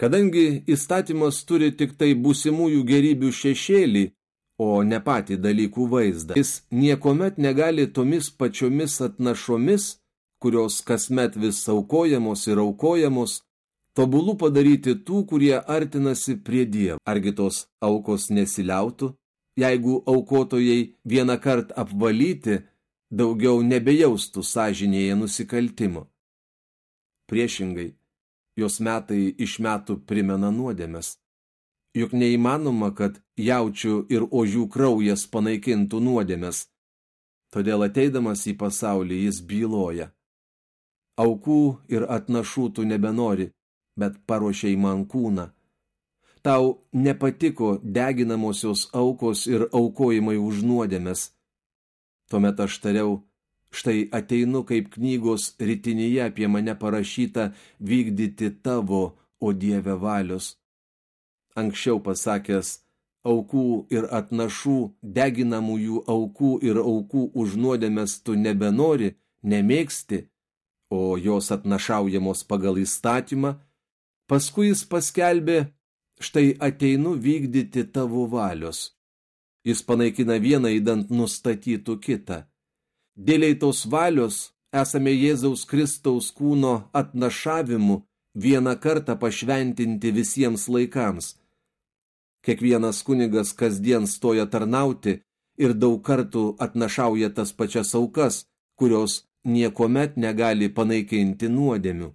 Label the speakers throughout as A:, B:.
A: Kadangi įstatymas turi tik tai būsimųjų gerybių šešėlį, o ne patį dalykų vaizdą, jis niekuomet negali tomis pačiomis atnašomis, kurios kasmet vis aukojamos ir aukojamos, tobulų padaryti tų, kurie artinasi prie Dievo. Argi tos aukos nesiliautų, jeigu aukotojai vieną kartą apvalyti, daugiau nebejaustų sąžinėje nusikaltimo. Priešingai, jos metai iš metų primena nuodėmes. Juk neįmanoma, kad jaučių ir ožių kraujas panaikintų nuodėmes. Todėl ateidamas į pasaulį jis byloja. Aukų ir atnašų tu nebenori, bet paruošiai man kūną. Tau nepatiko deginamosios aukos ir aukojimai už nuodėmes – Tuomet aš tariau, štai ateinu kaip knygos rytinyje apie mane parašyta vykdyti tavo, o Dieve valios. Anksčiau pasakęs, aukų ir atnašų, deginamųjų aukų ir aukų už nuodėmės tu nebenori, nemėgsti, o jos atnašaujamos pagal įstatymą, paskui jis paskelbė, štai ateinu vykdyti tavo valios. Jis panaikina vieną įdant nustatytų kitą. Dėliai tos valios esame Jėzaus Kristaus kūno atnašavimu vieną kartą pašventinti visiems laikams. Kiekvienas kunigas kasdien stoja tarnauti ir daug kartų atnašauja tas pačias aukas, kurios niekuomet negali panaikinti nuodėmių.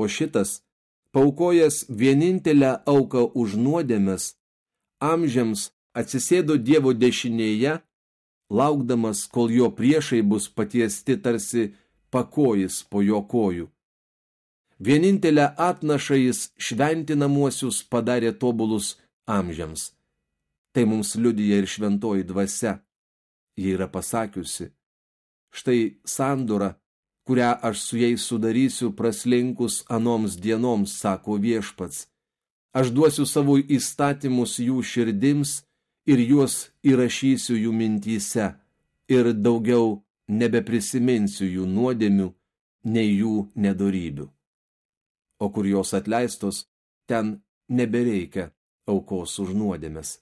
A: O šitas, paukojęs vienintelę auką už nuodėmes, amžiams atsisėdo Dievo dešinėje, laukdamas, kol jo priešai bus patiesti tarsi pakojis po jo kojų. Vienintelę atnašą jis šventinamuosius padarė tobulus amžiams. Tai mums liudyja ir šventoji dvasia. Jie yra pasakiusi, štai sandura, kurią aš su jais sudarysiu praslinkus anoms dienoms, sako viešpats. Aš duosiu savo įstatymus jų širdims ir juos įrašysiu jų mintyse ir daugiau nebeprisiminsiu jų nuodėmių, nei jų nedorybių. O kur jos atleistos, ten nebereikia aukos už nuodėmes.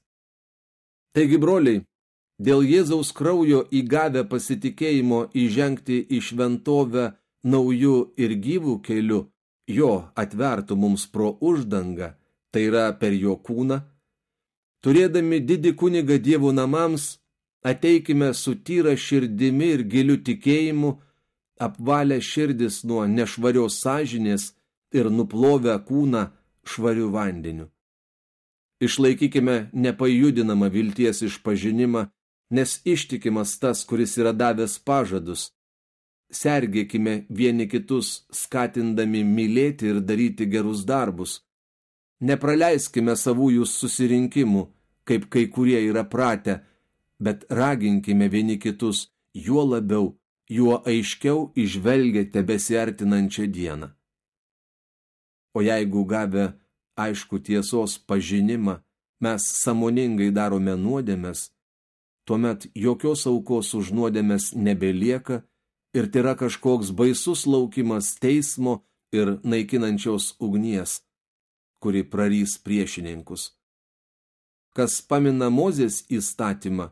A: Taigi, broliai, dėl Jėzaus kraujo įgavę pasitikėjimo įžengti į šventovę naujų ir gyvų keliu, jo atvertų mums pro uždangą, tai yra per jo kūną, Turėdami didį kunigą dievų namams, ateikime su tyra širdimi ir giliu tikėjimu, apvalę širdis nuo nešvarios sąžinės ir nuplovę kūną švarių vandeniu. Išlaikykime nepajudinamą vilties išpažinimą, nes ištikimas tas, kuris yra davęs pažadus. Sergėkime vieni kitus, skatindami mylėti ir daryti gerus darbus. Nepraleiskime savųjų susirinkimų, kaip kai kurie yra pratę, bet raginkime vieni kitus, juo labiau, juo aiškiau išvelgiate besiartinančią dieną. O jeigu gavę aišku tiesos pažinimą, mes samoningai darome nuodėmes, tuomet jokios aukos už nuodėmes nebelieka ir tai yra kažkoks baisus laukimas teismo ir naikinančios ugnies, kuri prarys priešininkus. Kas pamina Mozės įstatymą,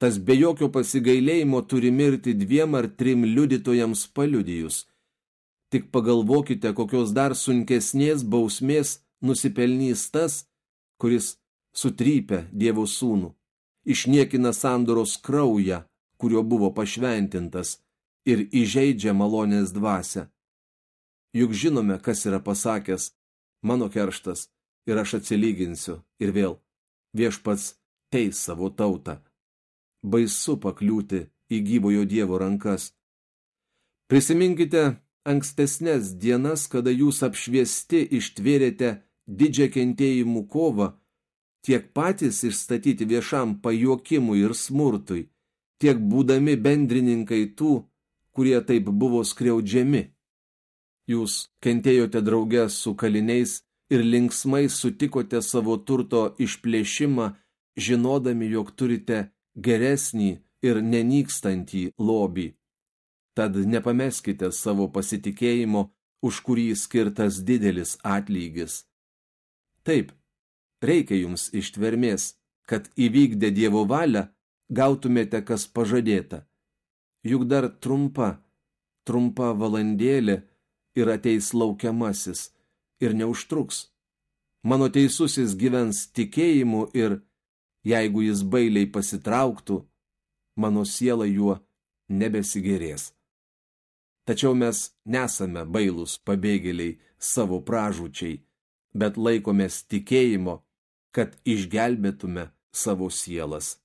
A: tas be jokio pasigailėjimo turi mirti dviem ar trim liudytojams paliudijus. Tik pagalvokite, kokios dar sunkesnės bausmės nusipelnys tas, kuris sutrypia Dievo sūnų, išniekina sandoros kraują, kurio buvo pašventintas, ir įžeidžia malonės dvasę. Juk žinome, kas yra pasakęs, mano kerštas, ir aš atsilyginsiu, ir vėl viešpats teis savo tautą. Baisu pakliūti į gyvojo Dievo rankas. Prisiminkite ankstesnės dienas, kada jūs apšviesti ištvėrėte didžią kentėjimų kovą, tiek patys išstatyti viešam pajuokimui ir smurtui, tiek būdami bendrininkai tų, kurie taip buvo skriaudžiami. Jūs kentėjote drauge su kaliniais ir linksmai sutikote savo turto išplėšimą, žinodami, jog turite geresnį ir nenykstantį lobį. Tad nepameskite savo pasitikėjimo, už kurį skirtas didelis atlygis. Taip, reikia jums ištvermės, kad įvykdę Dievo valią gautumėte, kas pažadėta. Juk dar trumpa, trumpa valandėlė ir ateis laukiamasis ir neužtruks. Mano teisusis gyvens tikėjimu ir, jeigu jis bailiai pasitrauktų, mano siela juo nebesigerės. Tačiau mes nesame bailūs pabėgėliai savo pražūčiai, bet laikomės tikėjimo, kad išgelbėtume savo sielas.